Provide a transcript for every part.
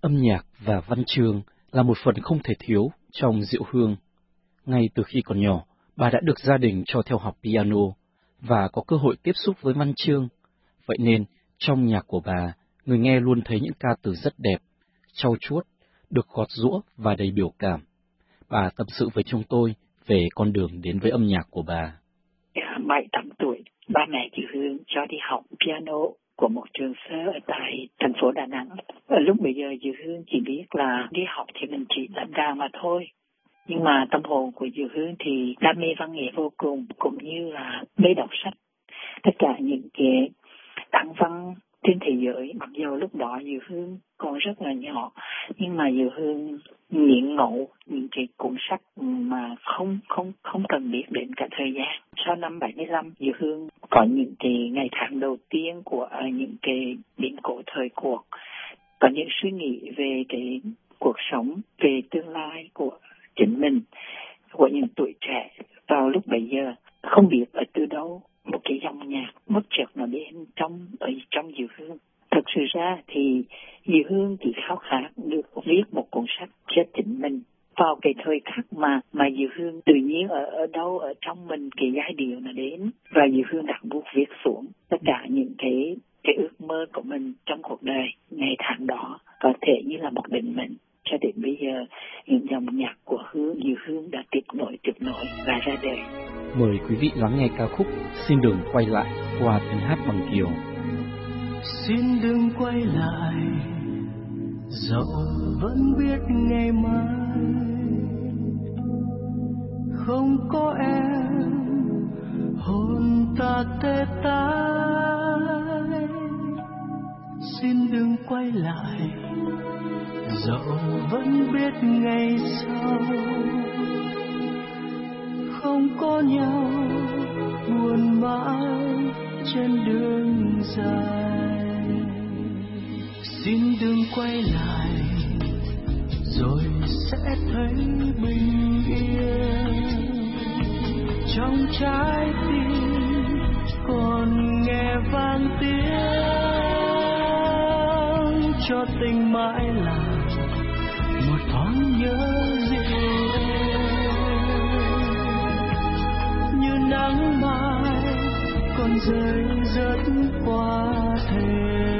Âm nhạc và văn chương là một phần không thể thiếu trong Diệu Hương. Ngay từ khi còn nhỏ, bà đã được gia đình cho theo học piano và có cơ hội tiếp xúc với văn chương. Vậy nên, trong nhạc của bà, người nghe luôn thấy những ca từ rất đẹp, trau chuốt, được gọt rũa và đầy biểu cảm. Bà tâm sự với chúng tôi về con đường đến với âm nhạc của bà. Bảy tám tuổi, ba mẹ chị Hương cho đi học piano của một trường sơ ở tại thành phố Đà Nẵng. Ở lúc bây giờ chị Hương chỉ biết là đi học thì mình chỉ đánh đàn mà thôi. Nhưng mà tâm hồn của Diệu Hương thì đam mê văn nghệ vô cùng, cũng như là mê đọc sách. Tất cả những cái tặng văn trên thế giới, mặc dù lúc đó Diệu Hương còn rất là nhỏ, nhưng mà Diệu Hương nghiện ngộ những cái cuốn sách mà không không không cần biết đến cả thời gian. Sau năm 75, Diệu Hương có những cái ngày tháng đầu tiên của uh, những cái biến cố thời cuộc, có những suy nghĩ về cái cuộc sống, về tương lai của chính mình, của những tuổi trẻ vào lúc bấy giờ. Không biết ở từ đâu một cái dòng nhạc bất chợt nó đến trong ở trong Diệu Hương thực sự ra thì Diệu Hương chỉ khao khát được viết một cuốn sách cho chính mình vào cái thời khắc mà mà Diệu Hương tự nhiên ở ở đâu, ở trong mình, cái giai điệu nó đến, và Diệu Hương đặt bút viết xuống tất cả những cái cái ước mơ của mình trong cuộc đời, ngày tháng đó có thể như là một định mệnh cho đến bây giờ, những dòng nhạc của Hương Diệu Hương đã tiếp nối tiếp nối và ra đời. Mời quý vị lắng nghe ca khúc Xin đừng quay lại qua tiếng hát bằng kiều. Xin đừng quay lại, dẫu vẫn biết ngày mai. Không có em, hồn ta tê tái. Xin đừng quay lại, dẫu vẫn biết ngày sau. Không có nhau, buồn mãi trên đường dài xin đừng quay lại, rồi sẽ thấy bình yên. Trong trái tim còn nghe vang tiếng, cho tình mãi là một thoáng nhớ riêng. Như nắng mai còn rơi rớt qua thềm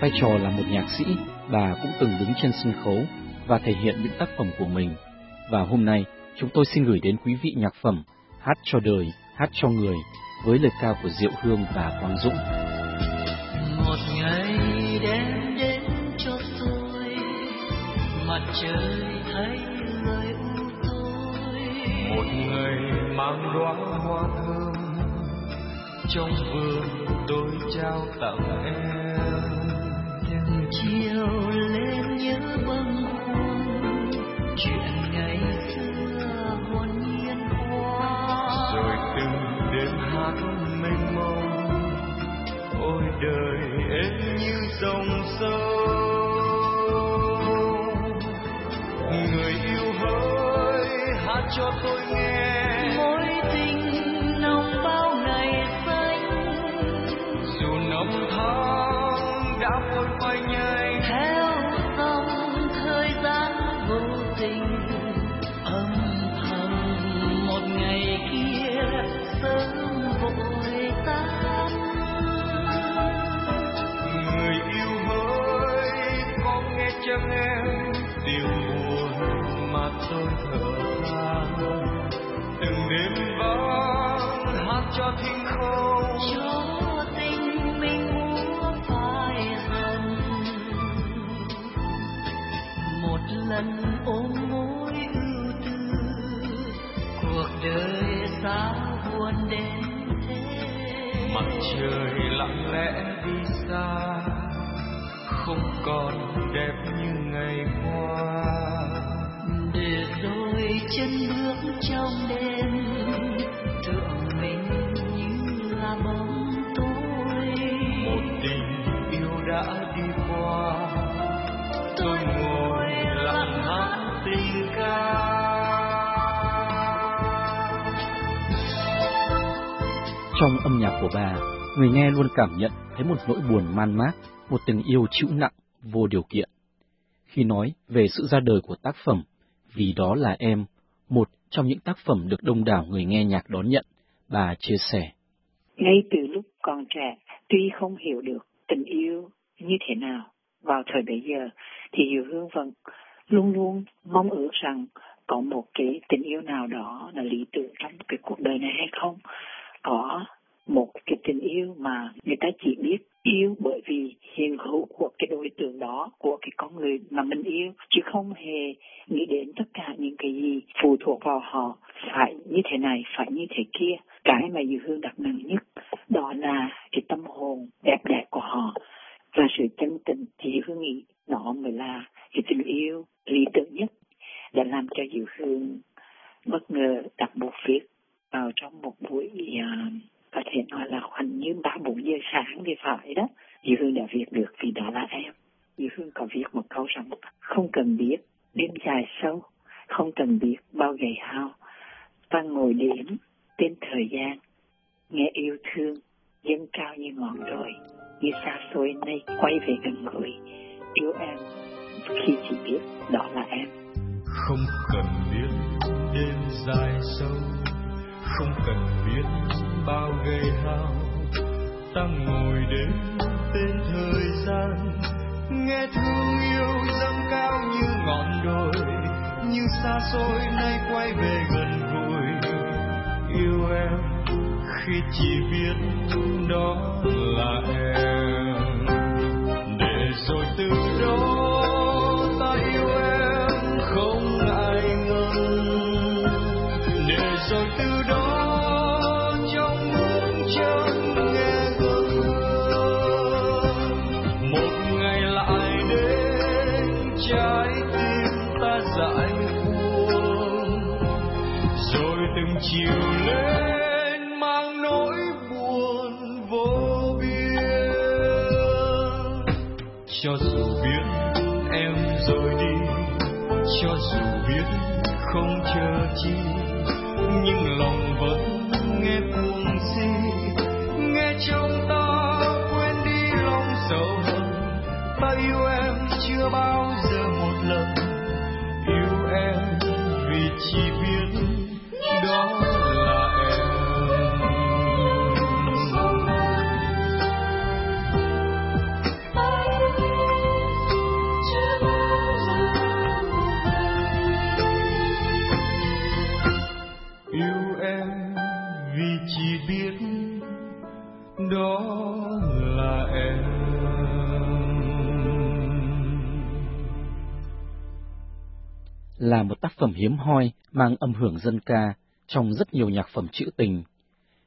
vai trò là một nhạc sĩ, bà cũng từng đứng trên sân khấu và thể hiện những tác phẩm của mình. Và hôm nay, chúng tôi xin gửi đến quý vị nhạc phẩm Hát cho đời, hát cho người với lời ca của Diệu Hương và Quang Dũng. một ngày đem đến cho tôi mặt trời thay lời u tối một ngày mang đóa hoa thơm trong vườn tôi trao tặng em chiều lên nhớ bâng khuâng, chuyện ngày xưa hồn nhiên hoa rồi từng đêm hát mênh mông, ôi đời em như dòng sông. Người yêu hỡi hát cho tôi nghe. Trong âm nhạc của bà, người nghe luôn cảm nhận thấy một nỗi buồn man mác, một tình yêu chịu nặng, vô điều kiện. Khi nói về sự ra đời của tác phẩm Vì đó là em, một trong những tác phẩm được đông đảo người nghe nhạc đón nhận, bà chia sẻ. Ngay từ lúc còn trẻ, tuy không hiểu được tình yêu như thế nào vào thời bấy giờ, thì Diệu Hương vẫn luôn luôn mong ước rằng có một cái tình yêu nào đó là lý tưởng trong cái cuộc đời này hay không có một cái tình yêu mà người ta chỉ biết yêu bởi vì hiện hữu của cái đối tượng đó, của cái con người mà mình yêu, chứ không hề nghĩ đến tất cả những cái gì phụ thuộc vào họ. Phải như thế này, phải như thế kia. Cái mà dư hương đặt nặng nhất, đó là cái tâm hồn đẹp đẽ của họ. Và sự chân tình thì hương nghĩ nó mới là cái tình yêu lý tưởng nhất để làm cho Diệu Hương bất ngờ đặt một viết vào trong một buổi uh, có thể nói là khoảng như ba bốn giờ sáng thì phải đó. Diệu Hương đã viết được vì đó là em. Diệu Hương có viết một câu rằng không cần biết đêm dài sâu không cần biết bao ngày hao. Ta ngồi điểm tên thời gian nghe yêu thương dâng cao như ngọn đồi như xa xôi nay quay về gần người yêu em khi chỉ biết đó là em. Không cần biết đêm dài sâu. Ta ngồi đến tên thời gian. Nghe thương yêu dâng cao như ngọn đồi, như xa xôi nay quay về gần gũi. Yêu em khi chỉ biết đó là em. Dù biết em rồi đi, cho dù biết không chờ chi, nhưng lòng vẫn nghe cuồng si. Nghe trong ta quên đi lòng sầu hận, ta yêu em chưa bao giờ một lần. Yêu em vì chỉ Là một tác phẩm hiếm hoi mang âm hưởng dân ca trong rất nhiều nhạc phẩm trữ tình.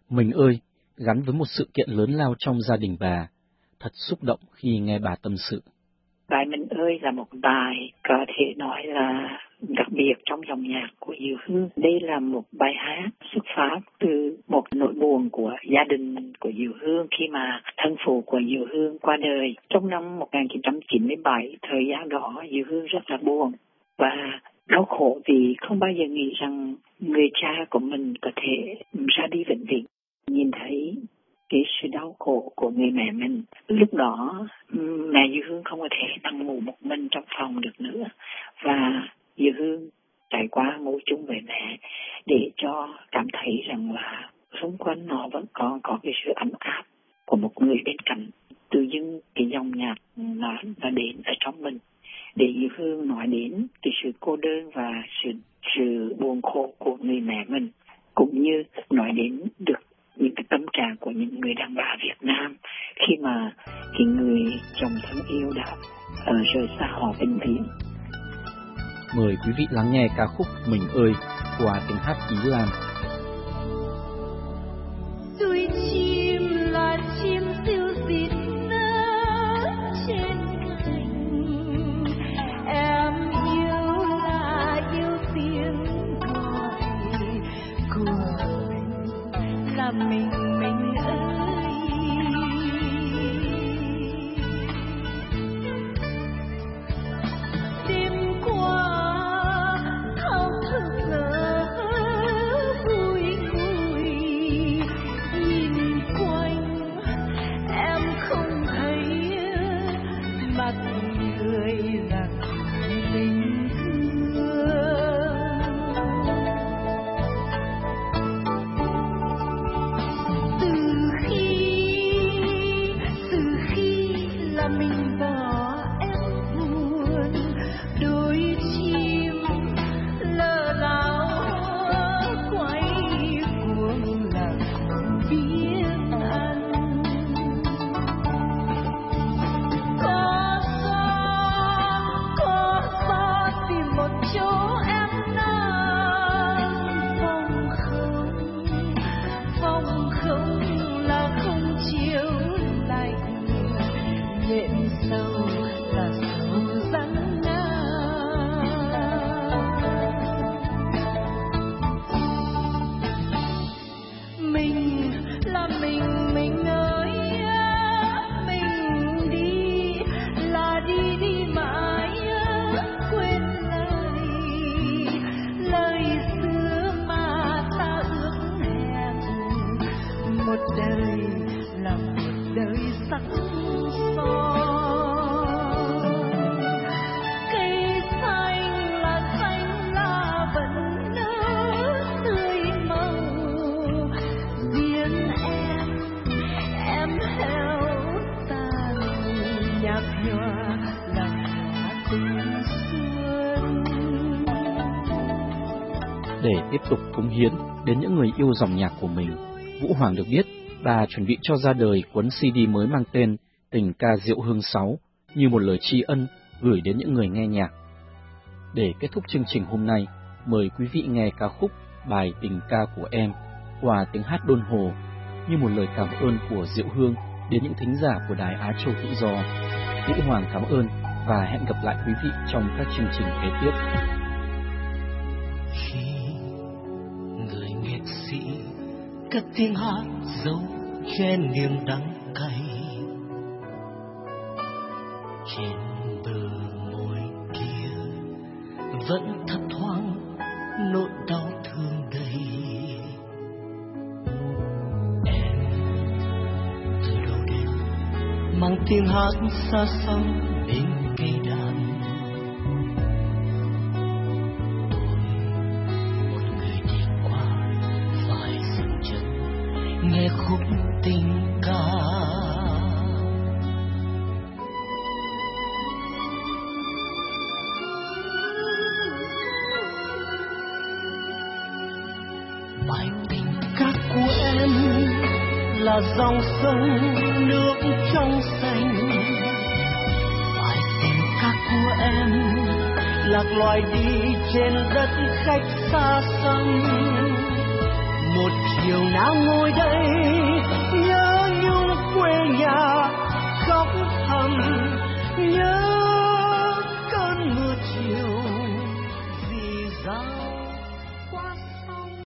Mình ơi, gắn với một sự kiện lớn lao trong gia đình bà, thật xúc động khi nghe bà tâm sự. Bài Mình ơi là một bài có thể nói là đặc biệt trong dòng nhạc của Diệu Hương. Đây là một bài hát xuất phát từ một nỗi buồn của gia đình của Diệu Hương khi mà thân phụ của Diệu Hương qua đời. Trong năm 1997, thời gian đó Diệu Hương rất là buồn và đau khổ vì không bao giờ nghĩ rằng người cha của mình có thể ra đi vĩnh viễn. Nhìn thấy cái sự đau khổ của người mẹ mình. Lúc đó mẹ Dư Hương không có thể nằm ngủ một mình trong phòng được nữa và Dư Hương trải qua ngủ chung với mẹ để cho cảm thấy rằng là xung quanh nó vẫn còn có cái sự ấm áp của một người bên cạnh. Tự dưng cái dòng nhạc nó, nó đến ở trong mình để Dư Hương nói đến sự cô đơn và sự sự buồn khổ của người mẹ mình, cũng như nói đến được những cái tâm trạng của những người đàn bà Việt Nam khi mà cái người chồng thân yêu đã ở rời xa họ vĩnh viễn. Mời quý vị lắng nghe ca khúc Mình ơi qua tiếng hát Ý Lan. Tiếp tục cống hiến đến những người yêu dòng nhạc của mình. Vũ Hoàng được biết, bà chuẩn bị cho ra đời cuốn CD mới mang tên Tình ca Diệu Hương 6 như một lời tri ân gửi đến những người nghe nhạc. Để kết thúc chương trình hôm nay, mời quý vị nghe ca khúc bài Tình ca của em qua tiếng hát đôn hồ như một lời cảm ơn của Diệu Hương đến những thính giả của Đài Á Châu Tự Do. Vũ Hoàng cảm ơn và hẹn gặp lại quý vị trong các chương trình kế tiếp. Cất tiếng hát dấu trên niềm đắng cay. Trên bờ môi kia, vẫn thấp thoáng nỗi đau thương đầy. Em, từ đâu đến mang tiếng hát xa xăm bên cây đàn. Khúc tình ca. Bài tình ca của em là dòng sông nước trong xanh. Bài tình ca của em lạc loài đi trên đất khách xa xăm một chiều nào ngồi đây nhớ nhung quê nhà khóc thầm nhớ